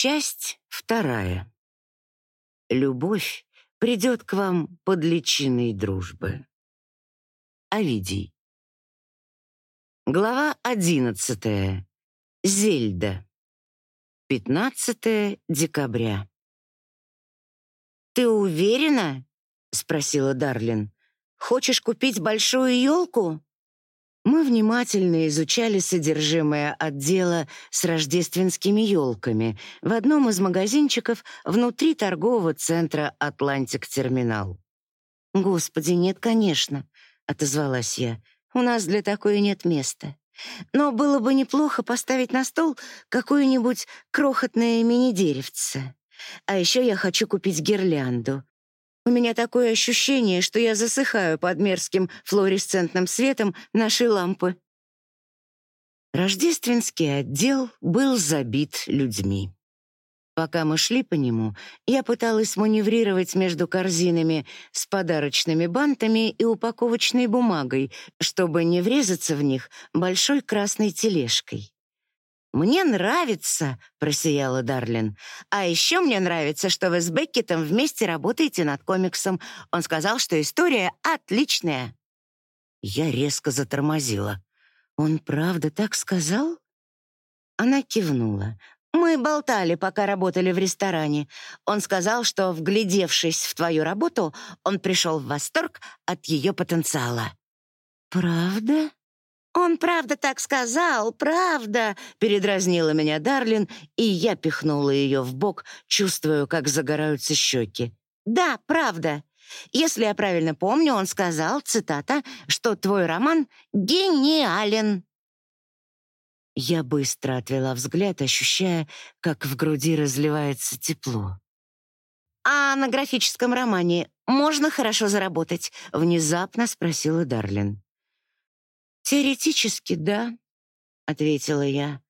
Часть вторая. Любовь придет к вам под личиной дружбы. Овидий. Глава одиннадцатая. Зельда. 15 декабря. «Ты уверена?» — спросила Дарлин. «Хочешь купить большую елку?» Мы внимательно изучали содержимое отдела с рождественскими елками в одном из магазинчиков внутри торгового центра «Атлантик-терминал». «Господи, нет, конечно», — отозвалась я. «У нас для такой нет места. Но было бы неплохо поставить на стол какое-нибудь крохотное мини-деревце. А еще я хочу купить гирлянду. У меня такое ощущение, что я засыхаю под мерзким флуоресцентным светом нашей лампы. Рождественский отдел был забит людьми. Пока мы шли по нему, я пыталась маневрировать между корзинами с подарочными бантами и упаковочной бумагой, чтобы не врезаться в них большой красной тележкой. «Мне нравится», — просияла Дарлин. «А еще мне нравится, что вы с Беккетом вместе работаете над комиксом. Он сказал, что история отличная». Я резко затормозила. «Он правда так сказал?» Она кивнула. Мы болтали, пока работали в ресторане. Он сказал, что, вглядевшись в твою работу, он пришел в восторг от ее потенциала. «Правда?» «Он правда так сказал, правда!» — передразнила меня Дарлин, и я пихнула ее в бок, чувствуя, как загораются щеки. «Да, правда. Если я правильно помню, он сказал, цитата, что твой роман гениален». Я быстро отвела взгляд, ощущая, как в груди разливается тепло. «А на графическом романе можно хорошо заработать?» — внезапно спросила Дарлин. «Теоретически, да», — ответила я.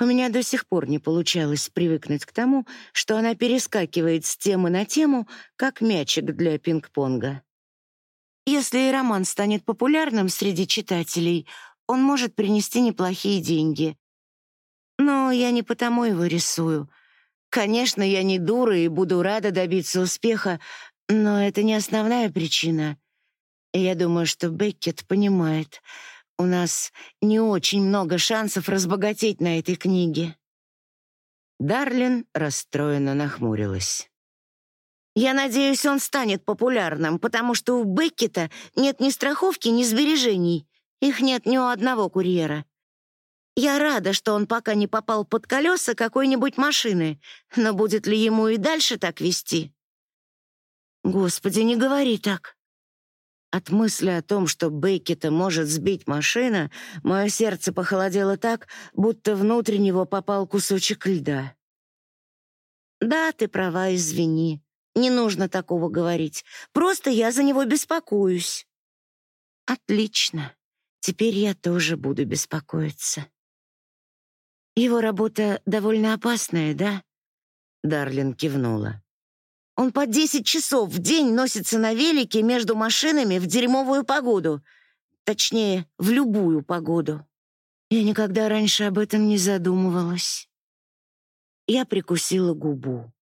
У меня до сих пор не получалось привыкнуть к тому, что она перескакивает с темы на тему, как мячик для пинг-понга. Если роман станет популярным среди читателей, он может принести неплохие деньги. Но я не потому его рисую. Конечно, я не дура и буду рада добиться успеха, но это не основная причина. Я думаю, что Беккет понимает, у нас не очень много шансов разбогатеть на этой книге. Дарлин расстроенно нахмурилась. «Я надеюсь, он станет популярным, потому что у Беккета нет ни страховки, ни сбережений. Их нет ни у одного курьера. Я рада, что он пока не попал под колеса какой-нибудь машины, но будет ли ему и дальше так вести? Господи, не говори так. От мысли о том, что Беккета может сбить машина, мое сердце похолодело так, будто внутрь него попал кусочек льда. «Да, ты права, извини. Не нужно такого говорить. Просто я за него беспокоюсь». «Отлично. Теперь я тоже буду беспокоиться. Его работа довольно опасная, да? Дарлин кивнула. Он по десять часов в день носится на велике между машинами в дерьмовую погоду. Точнее, в любую погоду. Я никогда раньше об этом не задумывалась. Я прикусила губу.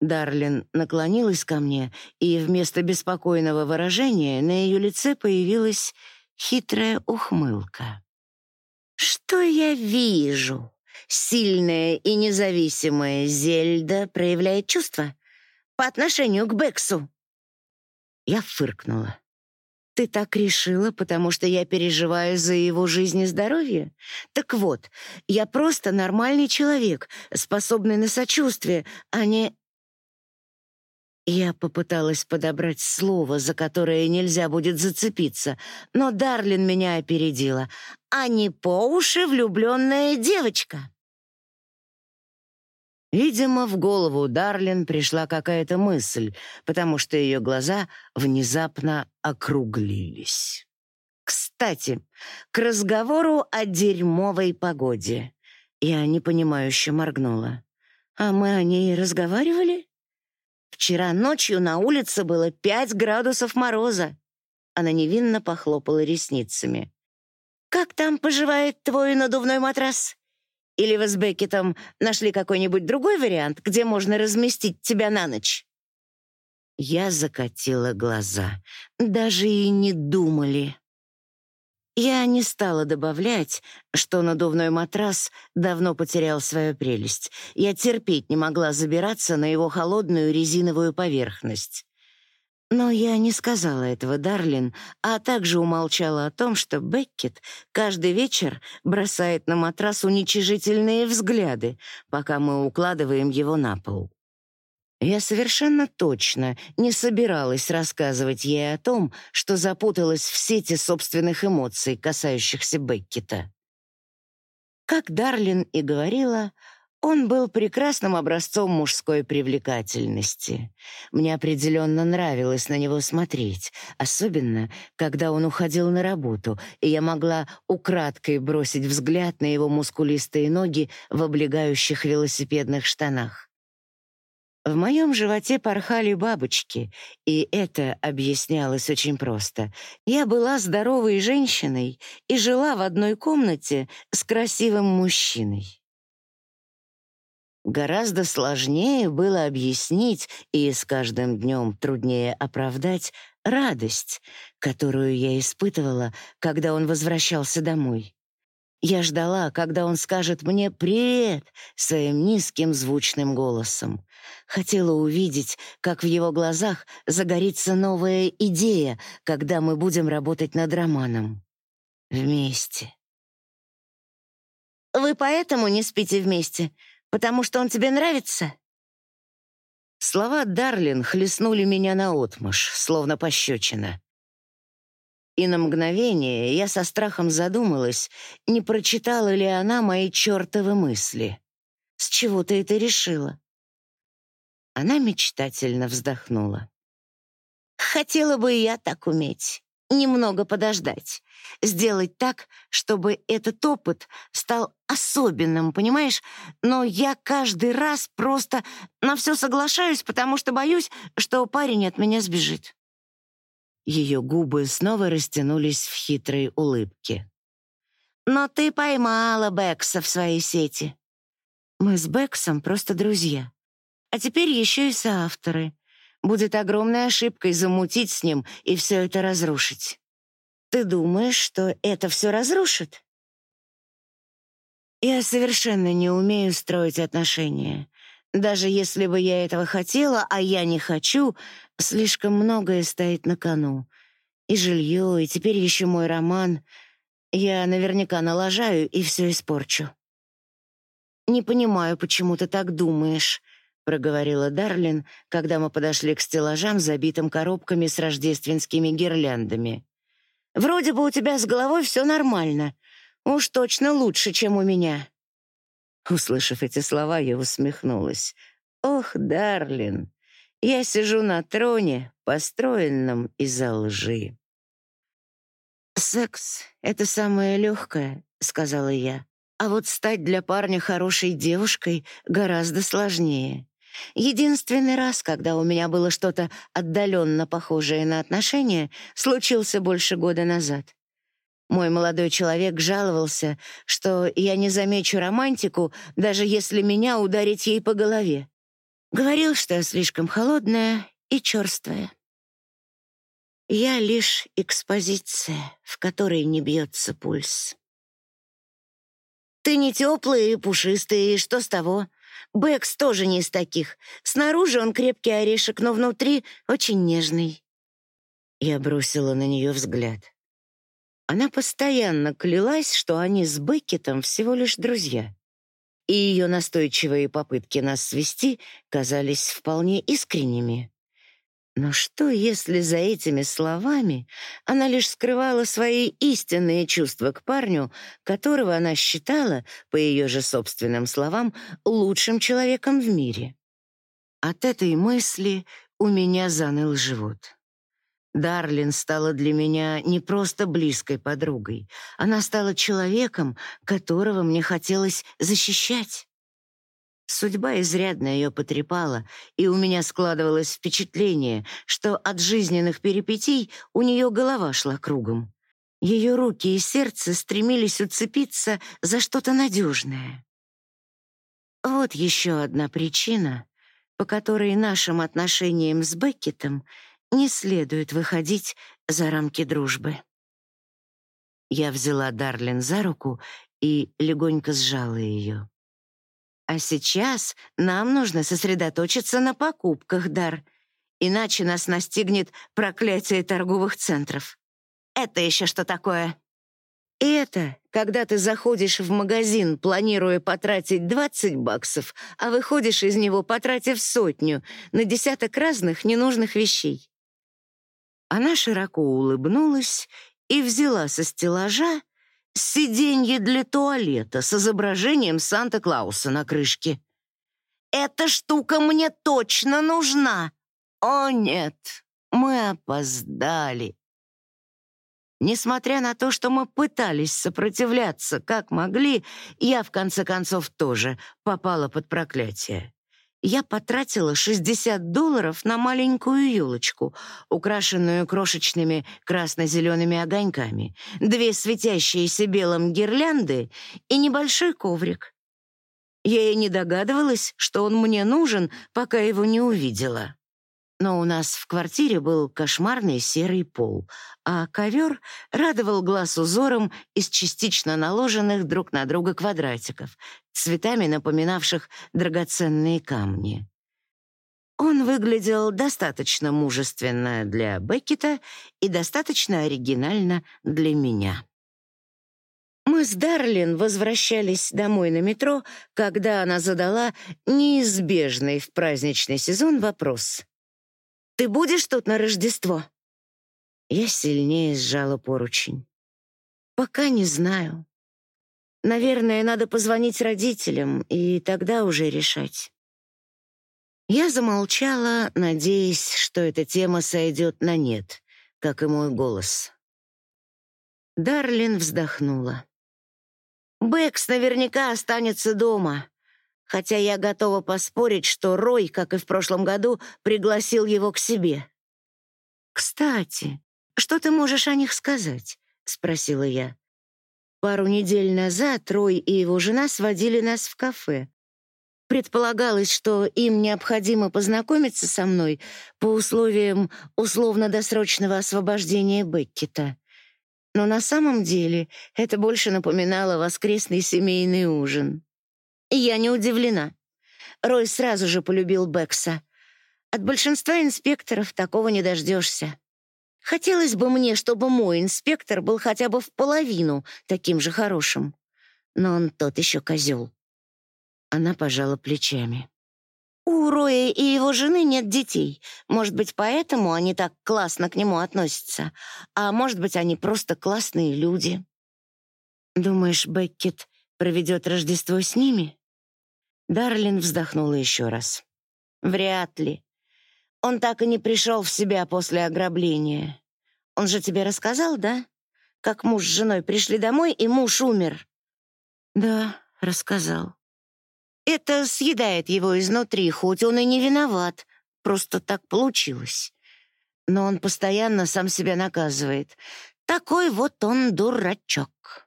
Дарлин наклонилась ко мне, и вместо беспокойного выражения на ее лице появилась хитрая ухмылка. «Что я вижу? Сильная и независимая Зельда проявляет чувства по отношению к Бексу». Я фыркнула. «Ты так решила, потому что я переживаю за его жизнь и здоровье? Так вот, я просто нормальный человек, способный на сочувствие, а не я попыталась подобрать слово, за которое нельзя будет зацепиться, но Дарлин меня опередила. «А не по уши влюбленная девочка!» Видимо, в голову Дарлин пришла какая-то мысль, потому что ее глаза внезапно округлились. «Кстати, к разговору о дерьмовой погоде». Я непонимающе моргнула. «А мы о ней разговаривали?» Вчера ночью на улице было пять градусов мороза. Она невинно похлопала ресницами. «Как там поживает твой надувной матрас? Или вы с Беккетом нашли какой-нибудь другой вариант, где можно разместить тебя на ночь?» Я закатила глаза. Даже и не думали. Я не стала добавлять, что надувной матрас давно потерял свою прелесть. Я терпеть не могла забираться на его холодную резиновую поверхность. Но я не сказала этого Дарлин, а также умолчала о том, что Беккет каждый вечер бросает на матрас уничижительные взгляды, пока мы укладываем его на пол. Я совершенно точно не собиралась рассказывать ей о том, что запуталась в сети собственных эмоций, касающихся Беккета. Как Дарлин и говорила, он был прекрасным образцом мужской привлекательности. Мне определенно нравилось на него смотреть, особенно, когда он уходил на работу, и я могла украдкой бросить взгляд на его мускулистые ноги в облегающих велосипедных штанах. В моем животе порхали бабочки, и это объяснялось очень просто. Я была здоровой женщиной и жила в одной комнате с красивым мужчиной. Гораздо сложнее было объяснить и с каждым днем труднее оправдать радость, которую я испытывала, когда он возвращался домой. Я ждала, когда он скажет мне «привет» своим низким звучным голосом. Хотела увидеть, как в его глазах загорится новая идея, когда мы будем работать над романом. Вместе. «Вы поэтому не спите вместе? Потому что он тебе нравится?» Слова Дарлин хлестнули меня наотмашь, словно пощечина. И на мгновение я со страхом задумалась, не прочитала ли она мои чертовы мысли. «С чего ты это решила?» Она мечтательно вздохнула. «Хотела бы я так уметь. Немного подождать. Сделать так, чтобы этот опыт стал особенным, понимаешь? Но я каждый раз просто на все соглашаюсь, потому что боюсь, что парень от меня сбежит. Ее губы снова растянулись в хитрой улыбке. «Но ты поймала Бекса в своей сети. Мы с Бексом просто друзья. А теперь еще и соавторы. Будет огромной ошибкой замутить с ним и все это разрушить. Ты думаешь, что это все разрушит?» Я совершенно не умею строить отношения. Даже если бы я этого хотела, а я не хочу, слишком многое стоит на кону. И жилье, и теперь еще мой роман. Я наверняка налажаю и все испорчу. «Не понимаю, почему ты так думаешь», — проговорила Дарлин, когда мы подошли к стеллажам, забитым коробками с рождественскими гирляндами. «Вроде бы у тебя с головой все нормально. Уж точно лучше, чем у меня». Услышав эти слова, я усмехнулась. «Ох, Дарлин, я сижу на троне, построенном из-за лжи». «Секс — это самое легкое», — сказала я. «А вот стать для парня хорошей девушкой гораздо сложнее. Единственный раз, когда у меня было что-то отдаленно похожее на отношения, случился больше года назад. Мой молодой человек жаловался, что я не замечу романтику, даже если меня ударить ей по голове. Говорил, что я слишком холодная и черствая. Я лишь экспозиция, в которой не бьется пульс. Ты не теплый и пушистый, и что с того? Бэкс тоже не из таких. Снаружи он крепкий орешек, но внутри очень нежный. Я бросила на нее взгляд. Она постоянно клялась, что они с Беккетом всего лишь друзья. И ее настойчивые попытки нас свести казались вполне искренними. Но что, если за этими словами она лишь скрывала свои истинные чувства к парню, которого она считала, по ее же собственным словам, лучшим человеком в мире? От этой мысли у меня заныл живот. Дарлин стала для меня не просто близкой подругой. Она стала человеком, которого мне хотелось защищать. Судьба изрядно ее потрепала, и у меня складывалось впечатление, что от жизненных перипетий у нее голова шла кругом. Ее руки и сердце стремились уцепиться за что-то надежное. вот еще одна причина, по которой нашим отношениям с Беккетом не следует выходить за рамки дружбы. Я взяла Дарлин за руку и легонько сжала ее. А сейчас нам нужно сосредоточиться на покупках, Дар, иначе нас настигнет проклятие торговых центров. Это еще что такое? это, когда ты заходишь в магазин, планируя потратить 20 баксов, а выходишь из него, потратив сотню на десяток разных ненужных вещей. Она широко улыбнулась и взяла со стеллажа сиденье для туалета с изображением Санта-Клауса на крышке. «Эта штука мне точно нужна!» «О, нет, мы опоздали!» Несмотря на то, что мы пытались сопротивляться как могли, я, в конце концов, тоже попала под проклятие. Я потратила 60 долларов на маленькую елочку, украшенную крошечными красно-зелеными огоньками, две светящиеся белым гирлянды и небольшой коврик. Я и не догадывалась, что он мне нужен, пока его не увидела. Но у нас в квартире был кошмарный серый пол, а ковер радовал глаз узором из частично наложенных друг на друга квадратиков, цветами напоминавших драгоценные камни. Он выглядел достаточно мужественно для Беккета и достаточно оригинально для меня. Мы с Дарлин возвращались домой на метро, когда она задала неизбежный в праздничный сезон вопрос. Ты будешь тут на Рождество?» Я сильнее сжала поручень. «Пока не знаю. Наверное, надо позвонить родителям и тогда уже решать». Я замолчала, надеясь, что эта тема сойдет на нет, как и мой голос. Дарлин вздохнула. «Бэкс наверняка останется дома хотя я готова поспорить, что Рой, как и в прошлом году, пригласил его к себе. «Кстати, что ты можешь о них сказать?» — спросила я. Пару недель назад Рой и его жена сводили нас в кафе. Предполагалось, что им необходимо познакомиться со мной по условиям условно-досрочного освобождения Беккета. Но на самом деле это больше напоминало воскресный семейный ужин. Я не удивлена. Рой сразу же полюбил Бекса. От большинства инспекторов такого не дождешься. Хотелось бы мне, чтобы мой инспектор был хотя бы в половину таким же хорошим. Но он тот еще козел. Она пожала плечами. У Роя и его жены нет детей. Может быть, поэтому они так классно к нему относятся. А может быть, они просто классные люди. Думаешь, Беккет проведет Рождество с ними? Дарлин вздохнула еще раз. Вряд ли. Он так и не пришел в себя после ограбления. Он же тебе рассказал, да? Как муж с женой пришли домой, и муж умер. Да, рассказал. Это съедает его изнутри, хоть он и не виноват. Просто так получилось. Но он постоянно сам себя наказывает. Такой вот он дурачок.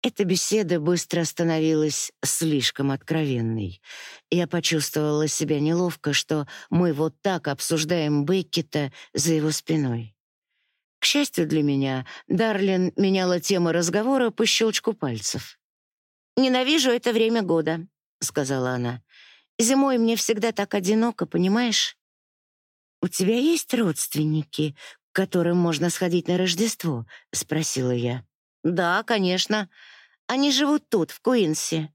Эта беседа быстро становилась слишком откровенной. Я почувствовала себя неловко, что мы вот так обсуждаем Беккета за его спиной. К счастью для меня, Дарлин меняла тему разговора по щелчку пальцев. «Ненавижу это время года», — сказала она. «Зимой мне всегда так одиноко, понимаешь?» «У тебя есть родственники, к которым можно сходить на Рождество?» — спросила я. «Да, конечно. Они живут тут, в Куинсе.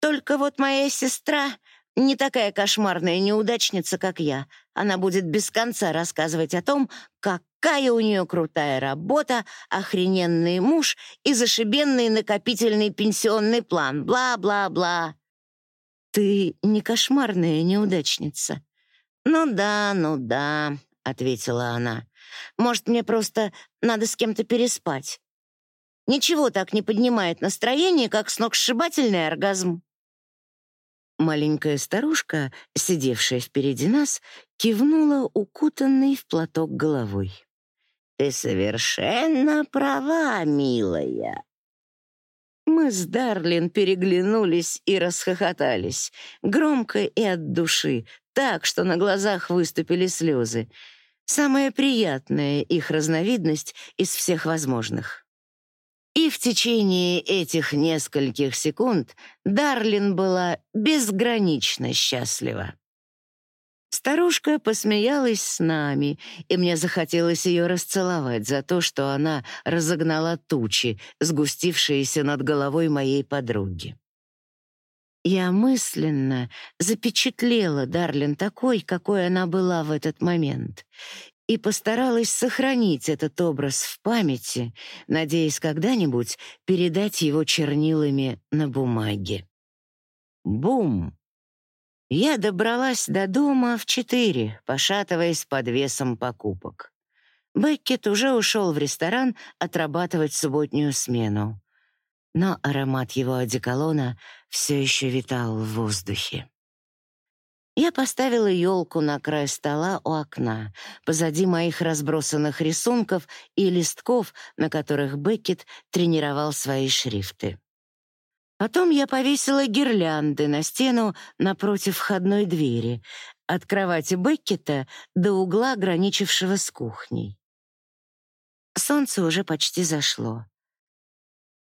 Только вот моя сестра не такая кошмарная неудачница, как я. Она будет без конца рассказывать о том, какая у нее крутая работа, охрененный муж и зашибенный накопительный пенсионный план. Бла-бла-бла». «Ты не кошмарная неудачница?» «Ну да, ну да», — ответила она. «Может, мне просто надо с кем-то переспать. Ничего так не поднимает настроение, как сногсшибательный оргазм. Маленькая старушка, сидевшая впереди нас, кивнула укутанной в платок головой. «Ты совершенно права, милая». Мы с Дарлин переглянулись и расхохотались, громко и от души, так, что на глазах выступили слезы. Самая приятная их разновидность из всех возможных. И в течение этих нескольких секунд Дарлин была безгранично счастлива. Старушка посмеялась с нами, и мне захотелось ее расцеловать за то, что она разогнала тучи, сгустившиеся над головой моей подруги. Я мысленно запечатлела Дарлин такой, какой она была в этот момент, и постаралась сохранить этот образ в памяти, надеясь когда-нибудь передать его чернилами на бумаге. Бум! Я добралась до дома в четыре, пошатываясь под весом покупок. Беккет уже ушел в ресторан отрабатывать субботнюю смену. Но аромат его одеколона все еще витал в воздухе. Я поставила елку на край стола у окна, позади моих разбросанных рисунков и листков, на которых Беккет тренировал свои шрифты. Потом я повесила гирлянды на стену напротив входной двери, от кровати Беккета до угла, граничившего с кухней. Солнце уже почти зашло.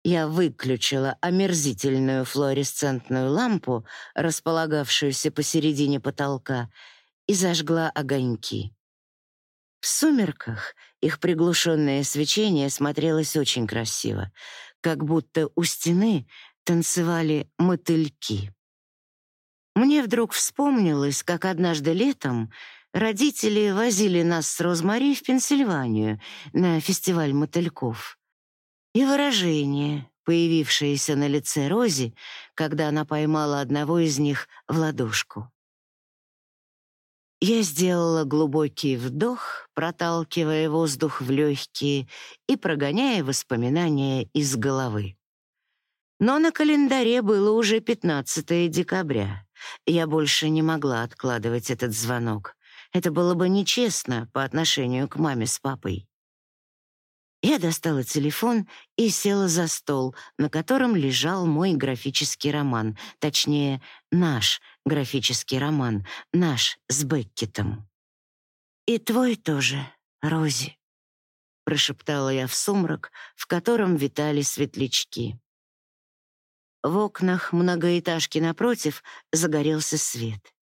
Я выключила омерзительную флуоресцентную лампу, располагавшуюся посередине потолка, и зажгла огоньки. В сумерках их приглушенное свечение смотрелось очень красиво, как будто у стены танцевали мотыльки. Мне вдруг вспомнилось, как однажды летом родители возили нас с Розмари в Пенсильванию на фестиваль мотыльков. И выражение, появившееся на лице Рози, когда она поймала одного из них в ладошку. Я сделала глубокий вдох, проталкивая воздух в легкие и прогоняя воспоминания из головы. Но на календаре было уже 15 декабря. Я больше не могла откладывать этот звонок. Это было бы нечестно по отношению к маме с папой. Я достала телефон и села за стол, на котором лежал мой графический роман, точнее, наш графический роман, наш с Беккетом. «И твой тоже, Рози», — прошептала я в сумрак, в котором витали светлячки. В окнах многоэтажки напротив загорелся свет.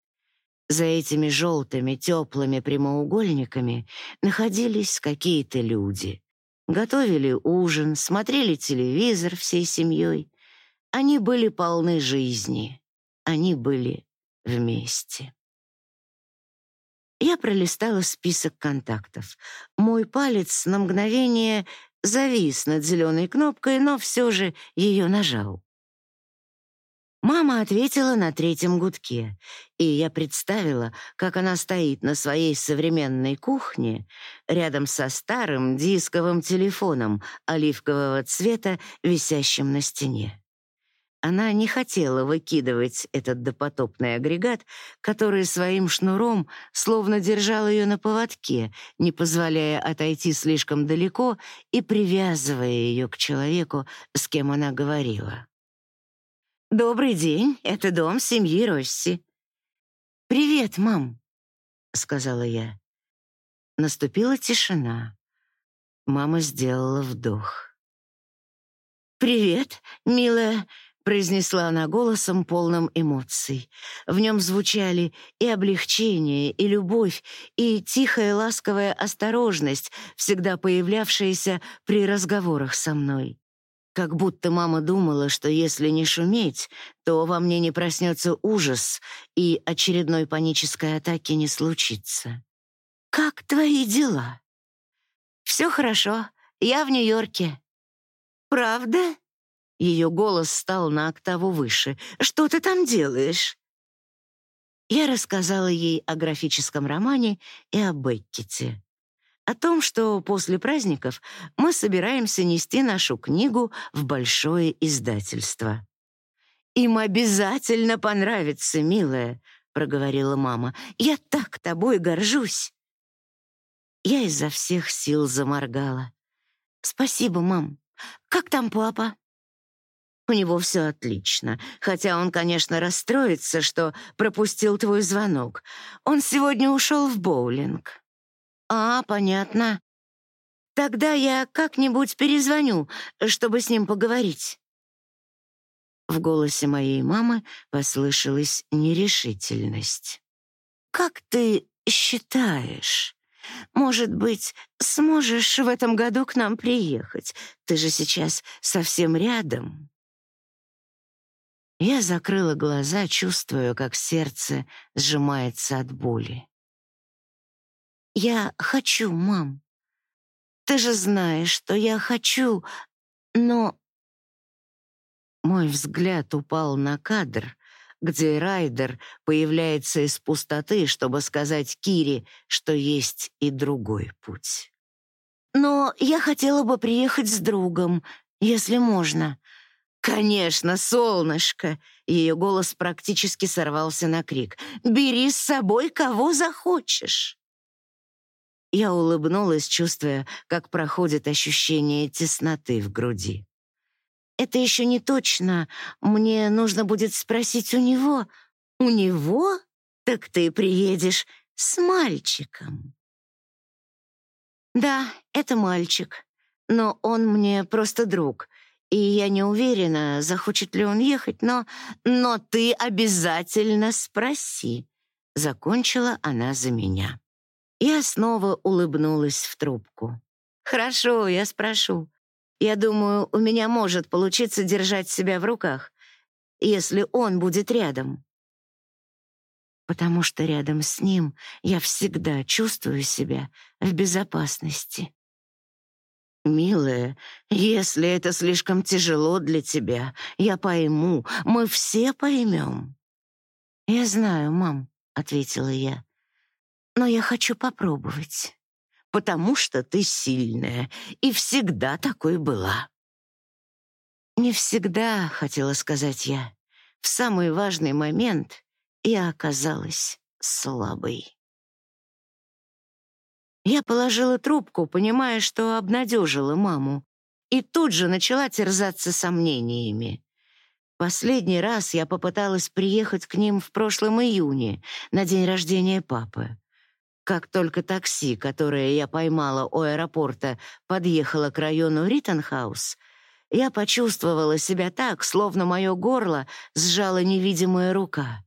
За этими желтыми теплыми прямоугольниками находились какие-то люди. Готовили ужин, смотрели телевизор всей семьей. Они были полны жизни. Они были вместе. Я пролистала список контактов. Мой палец на мгновение завис над зеленой кнопкой, но все же ее нажал. Мама ответила на третьем гудке, и я представила, как она стоит на своей современной кухне рядом со старым дисковым телефоном оливкового цвета, висящим на стене. Она не хотела выкидывать этот допотопный агрегат, который своим шнуром словно держал ее на поводке, не позволяя отойти слишком далеко и привязывая ее к человеку, с кем она говорила. «Добрый день, это дом семьи Росси». «Привет, мам», — сказала я. Наступила тишина. Мама сделала вдох. «Привет, милая», — произнесла она голосом, полным эмоций. В нем звучали и облегчение, и любовь, и тихая ласковая осторожность, всегда появлявшаяся при разговорах со мной. Как будто мама думала, что если не шуметь, то во мне не проснется ужас, и очередной панической атаки не случится. «Как твои дела?» «Все хорошо. Я в Нью-Йорке». «Правда?» Ее голос стал на октаву выше. «Что ты там делаешь?» Я рассказала ей о графическом романе и о Беккете о том, что после праздников мы собираемся нести нашу книгу в большое издательство. «Им обязательно понравится, милая», — проговорила мама. «Я так тобой горжусь». Я изо всех сил заморгала. «Спасибо, мам. Как там папа?» У него все отлично, хотя он, конечно, расстроится, что пропустил твой звонок. Он сегодня ушел в боулинг. А, понятно. Тогда я как-нибудь перезвоню, чтобы с ним поговорить. В голосе моей мамы послышалась нерешительность. Как ты считаешь, может быть, сможешь в этом году к нам приехать? Ты же сейчас совсем рядом. Я закрыла глаза, чувствуя, как сердце сжимается от боли. «Я хочу, мам. Ты же знаешь, что я хочу, но...» Мой взгляд упал на кадр, где Райдер появляется из пустоты, чтобы сказать Кире, что есть и другой путь. «Но я хотела бы приехать с другом, если можно. «Конечно, солнышко!» Ее голос практически сорвался на крик. «Бери с собой кого захочешь!» Я улыбнулась, чувствуя, как проходит ощущение тесноты в груди. «Это еще не точно. Мне нужно будет спросить у него». «У него? Так ты приедешь с мальчиком». «Да, это мальчик, но он мне просто друг. И я не уверена, захочет ли он ехать, но... Но ты обязательно спроси. Закончила она за меня. Я снова улыбнулась в трубку. Хорошо, я спрошу. Я думаю, у меня может получиться держать себя в руках, если он будет рядом. Потому что рядом с ним я всегда чувствую себя в безопасности. «Милая, если это слишком тяжело для тебя, я пойму, мы все поймем». «Я знаю, мам», — ответила я, — «но я хочу попробовать, потому что ты сильная и всегда такой была». «Не всегда», — хотела сказать я, — «в самый важный момент я оказалась слабой». Я положила трубку, понимая, что обнадежила маму, и тут же начала терзаться сомнениями. Последний раз я попыталась приехать к ним в прошлом июне, на день рождения папы. Как только такси, которое я поймала у аэропорта, подъехало к району Риттенхаус, я почувствовала себя так, словно мое горло сжала невидимая рука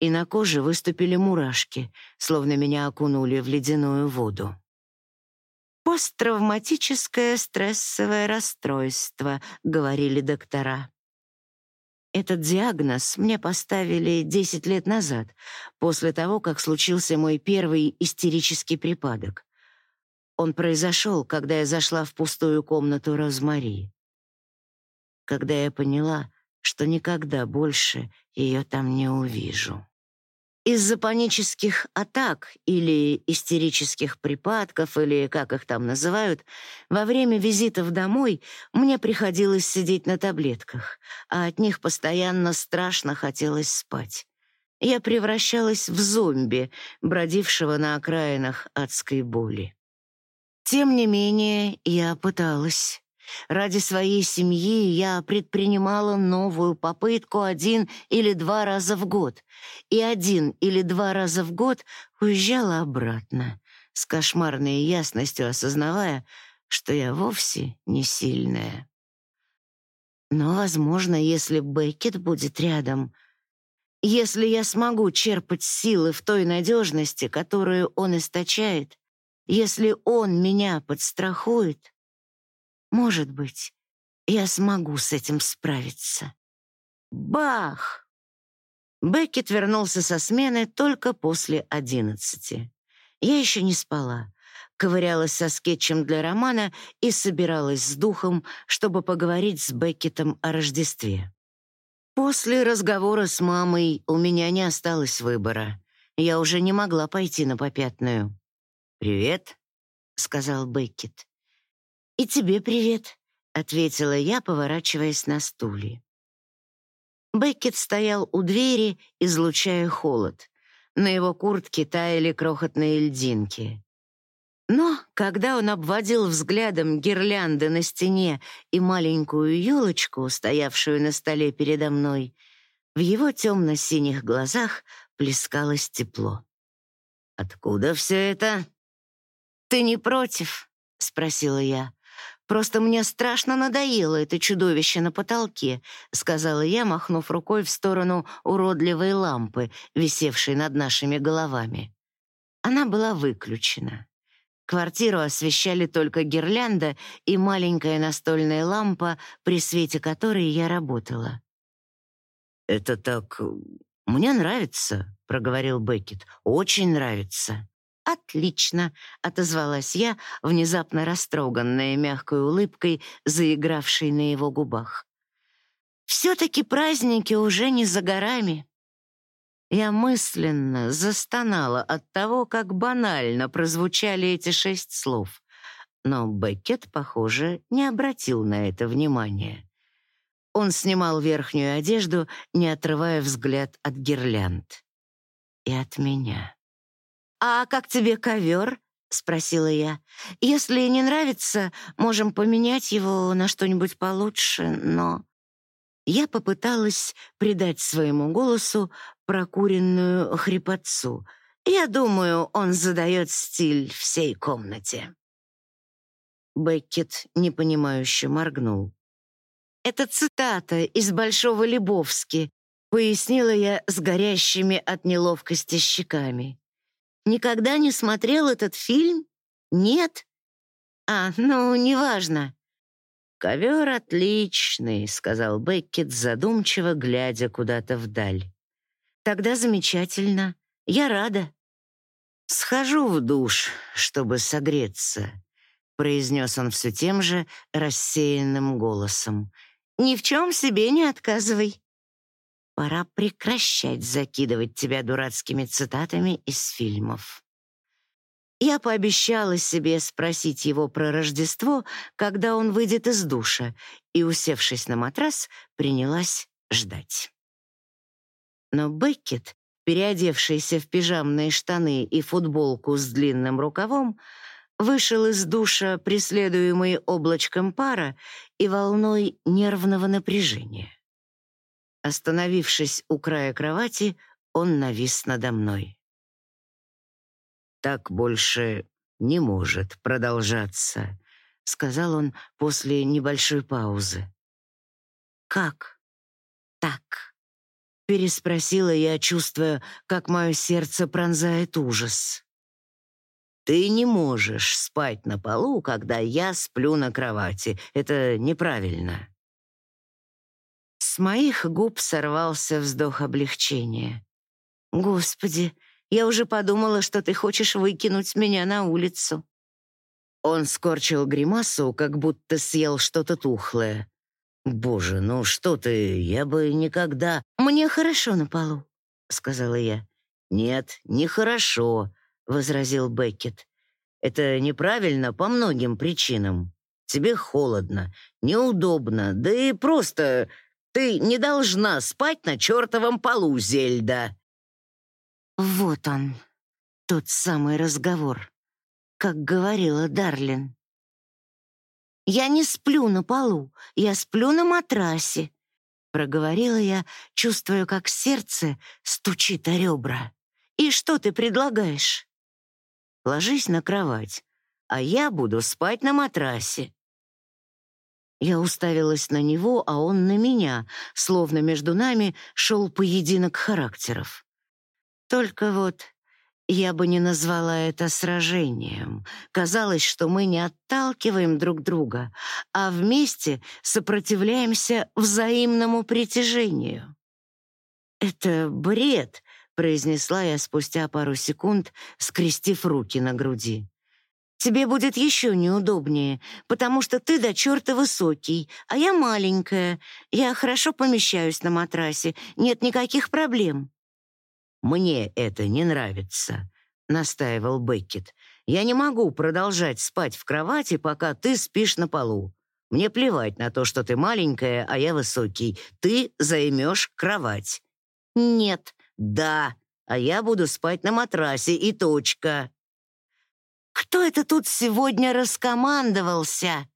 и на коже выступили мурашки, словно меня окунули в ледяную воду. «Посттравматическое стрессовое расстройство», — говорили доктора. Этот диагноз мне поставили 10 лет назад, после того, как случился мой первый истерический припадок. Он произошел, когда я зашла в пустую комнату Розмари. Когда я поняла, что никогда больше ее там не увижу. Из-за панических атак или истерических припадков, или как их там называют, во время визитов домой мне приходилось сидеть на таблетках, а от них постоянно страшно хотелось спать. Я превращалась в зомби, бродившего на окраинах адской боли. Тем не менее, я пыталась. Ради своей семьи я предпринимала новую попытку один или два раза в год, и один или два раза в год уезжала обратно, с кошмарной ясностью осознавая, что я вовсе не сильная. Но, возможно, если Беккет будет рядом, если я смогу черпать силы в той надежности, которую он источает, если он меня подстрахует, может быть, я смогу с этим справиться. Бах! Беккет вернулся со смены только после одиннадцати. Я еще не спала, ковырялась со скетчем для романа и собиралась с духом, чтобы поговорить с Беккетом о Рождестве. После разговора с мамой у меня не осталось выбора. Я уже не могла пойти на попятную. «Привет», — сказал Беккет. «И тебе привет», — ответила я, поворачиваясь на стуле. Беккет стоял у двери, излучая холод. На его куртке таяли крохотные льдинки. Но когда он обводил взглядом гирлянды на стене и маленькую елочку, стоявшую на столе передо мной, в его темно-синих глазах плескалось тепло. «Откуда все это?» «Ты не против?» — спросила я. «Просто мне страшно надоело это чудовище на потолке», — сказала я, махнув рукой в сторону уродливой лампы, висевшей над нашими головами. Она была выключена. Квартиру освещали только гирлянда и маленькая настольная лампа, при свете которой я работала. «Это так... мне нравится», — проговорил Беккет. «Очень нравится». «Отлично», — отозвалась я, внезапно растроганная мягкой улыбкой, заигравшей на его губах. «Все-таки праздники уже не за горами». Я мысленно застонала от того, как банально прозвучали эти шесть слов. Но Беккет, похоже, не обратил на это внимания. Он снимал верхнюю одежду, не отрывая взгляд от гирлянд. И от меня. «А как тебе ковер?» — спросила я. «Если не нравится, можем поменять его на что-нибудь получше, но...» Я попыталась придать своему голосу прокуренную хрипотцу. Я думаю, он задает стиль всей комнате. Беккет непонимающе моргнул. «Это цитата из Большого Лебовски», — пояснила я с горящими от неловкости щеками. «Никогда не смотрел этот фильм? Нет? А, ну, неважно. «Ковер отличный», — сказал Беккет, задумчиво глядя куда-то вдаль. «Тогда замечательно. Я рада». «Схожу в душ, чтобы согреться», — произнес он все тем же рассеянным голосом. «Ни в чем себе не отказывай. Пора прекращать закидывать тебя дурацкими цитатами из фильмов». Я пообещала себе спросить его про Рождество, когда он выйдет из душа, и, усевшись на матрас, принялась ждать. Но Беккет, переодевшийся в пижамные штаны и футболку с длинным рукавом, вышел из душа, преследуемый облачком пара и волной нервного напряжения. Остановившись у края кровати, он навис надо мной. «Так больше не может продолжаться», — сказал он после небольшой паузы. «Как так?» — переспросила я, чувствуя, как мое сердце пронзает ужас. «Ты не можешь спать на полу, когда я сплю на кровати. Это неправильно». С моих губ сорвался вздох облегчения. «Господи, я уже подумала, что ты хочешь выкинуть меня на улицу». Он скорчил гримасу, как будто съел что-то тухлое. «Боже, ну что ты, я бы никогда...» «Мне хорошо на полу», — сказала я. «Нет, нехорошо», — возразил Беккет. «Это неправильно по многим причинам. Тебе холодно, неудобно, да и просто ты не должна спать на чертовом полу, Зельда». Вот он, тот самый разговор, как говорила Дарлин. «Я не сплю на полу, я сплю на матрасе», — проговорила я, чувствуя, как сердце стучит о ребра. «И что ты предлагаешь?» «Ложись на кровать, а я буду спать на матрасе». Я уставилась на него, а он на меня, словно между нами шел поединок характеров. Только вот я бы не назвала это сражением. Казалось, что мы не отталкиваем друг друга, а вместе сопротивляемся взаимному притяжению. «Это бред», — произнесла я спустя пару секунд, скрестив руки на груди. «Тебе будет еще неудобнее, потому что ты до черта высокий, а я маленькая. Я хорошо помещаюсь на матрасе, нет никаких проблем». «Мне это не нравится», — настаивал Беккет. «Я не могу продолжать спать в кровати, пока ты спишь на полу. Мне плевать на то, что ты маленькая, а я высокий. Ты займешь кровать». «Нет». «Да, а я буду спать на матрасе и точка». Кто это тут сегодня раскомандовался?»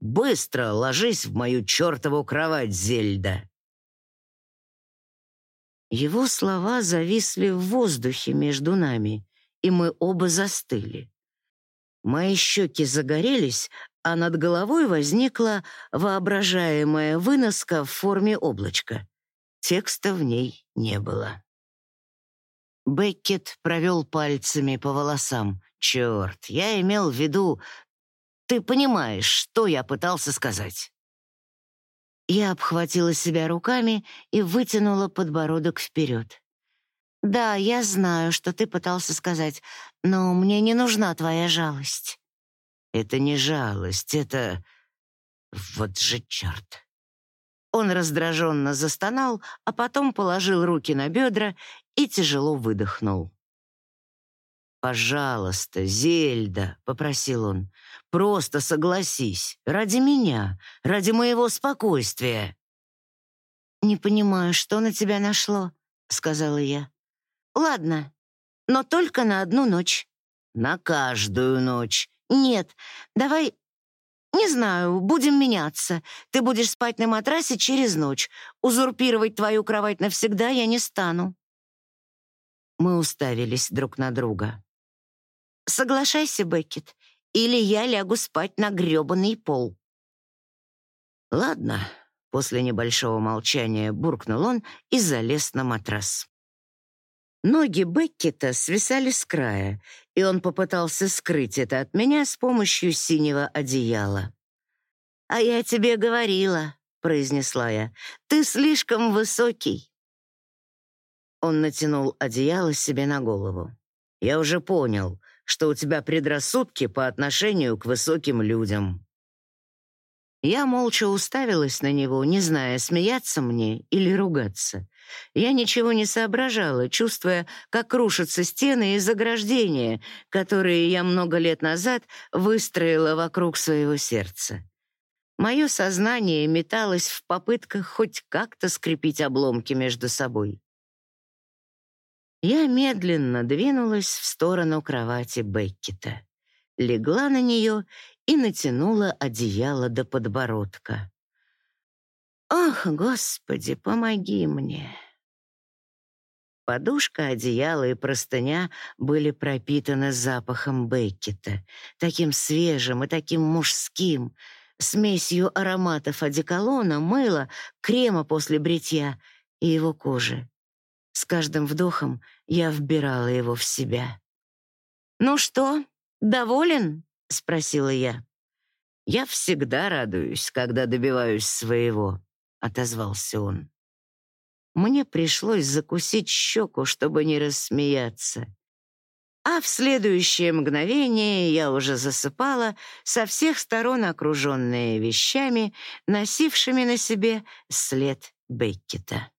«Быстро ложись в мою чертову кровать, Зельда!» Его слова зависли в воздухе между нами, и мы оба застыли. Мои щеки загорелись, а над головой возникла воображаемая выноска в форме облачка. Текста в ней не было. Беккет провел пальцами по волосам. «Черт, я имел в виду... Ты понимаешь, что я пытался сказать?» Я обхватила себя руками и вытянула подбородок вперед. «Да, я знаю, что ты пытался сказать, но мне не нужна твоя жалость». «Это не жалость, это... Вот же черт!» Он раздраженно застонал, а потом положил руки на бедра и тяжело выдохнул. «Пожалуйста, Зельда», — попросил он, — «просто согласись, ради меня, ради моего спокойствия». «Не понимаю, что на тебя нашло», — сказала я. «Ладно, но только на одну ночь». «На каждую ночь». «Нет, давай «Не знаю, будем меняться. Ты будешь спать на матрасе через ночь. Узурпировать твою кровать навсегда я не стану». Мы уставились друг на друга. «Соглашайся, Беккет, или я лягу спать на грёбаный пол». «Ладно», — после небольшого молчания буркнул он и залез на матрас. Ноги Беккета свисали с края, и он попытался скрыть это от меня с помощью синего одеяла. «А я тебе говорила», — произнесла я, — «ты слишком высокий». Он натянул одеяло себе на голову. «Я уже понял, что у тебя предрассудки по отношению к высоким людям». Я молча уставилась на него, не зная, смеяться мне или ругаться. Я ничего не соображала, чувствуя, как рушатся стены и заграждения, которые я много лет назад выстроила вокруг своего сердца. Мое сознание металось в попытках хоть как-то скрепить обломки между собой. Я медленно двинулась в сторону кровати Беккета, легла на нее и натянула одеяло до подбородка. «Ах, Господи, помоги мне!» Подушка, одеяло и простыня были пропитаны запахом Беккета, таким свежим и таким мужским, смесью ароматов одеколона, мыла, крема после бритья и его кожи. С каждым вдохом я вбирала его в себя. «Ну что, доволен?» — спросила я. «Я всегда радуюсь, когда добиваюсь своего», — отозвался он. Мне пришлось закусить щеку, чтобы не рассмеяться. А в следующее мгновение я уже засыпала, со всех сторон окруженная вещами, носившими на себе след Беккета.